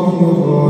شيطان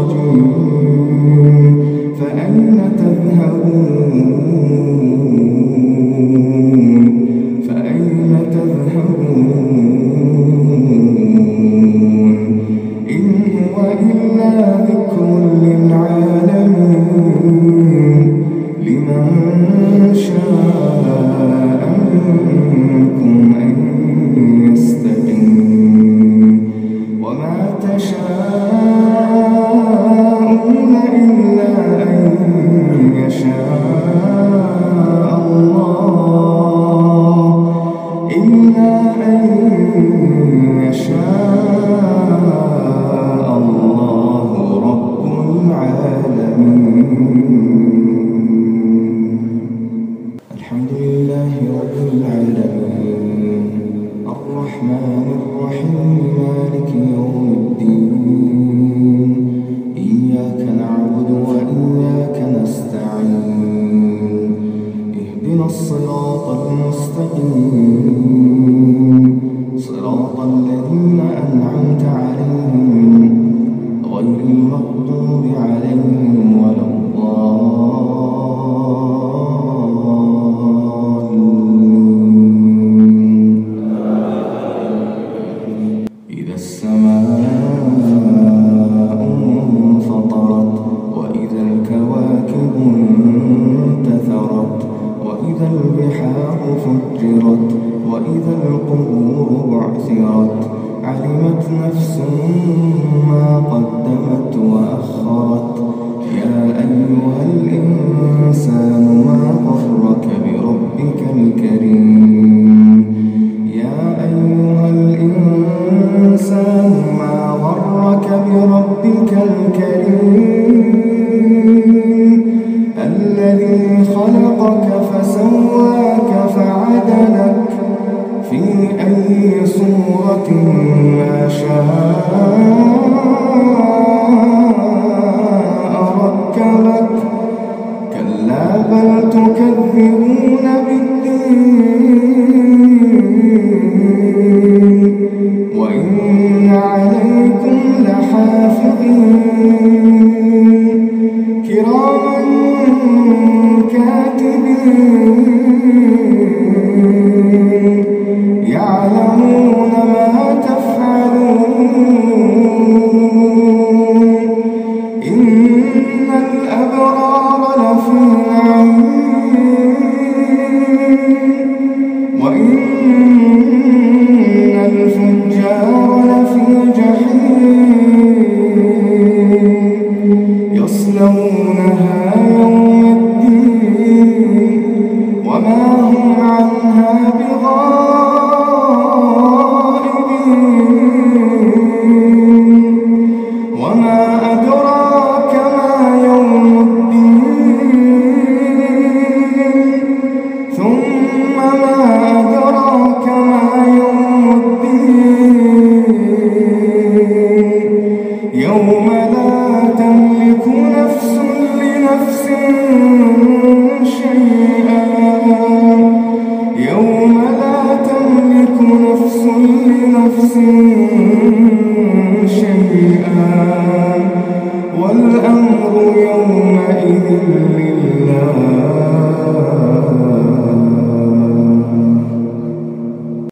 الذين أنعمت عليهم غير المغضوب عليهم ولا الضالين. إذا السماء انفطرت وإذا الكواكب انتثرت وإذا فجرت وإذا القبور بعثرت علمت نفس ما قدمت وأخرت في أي صورة ما شاء ركبك كلا بل تكذبون بالدين. وإن عليكم لحافظين. كراما كاتبين. إلا ولفي جحيم.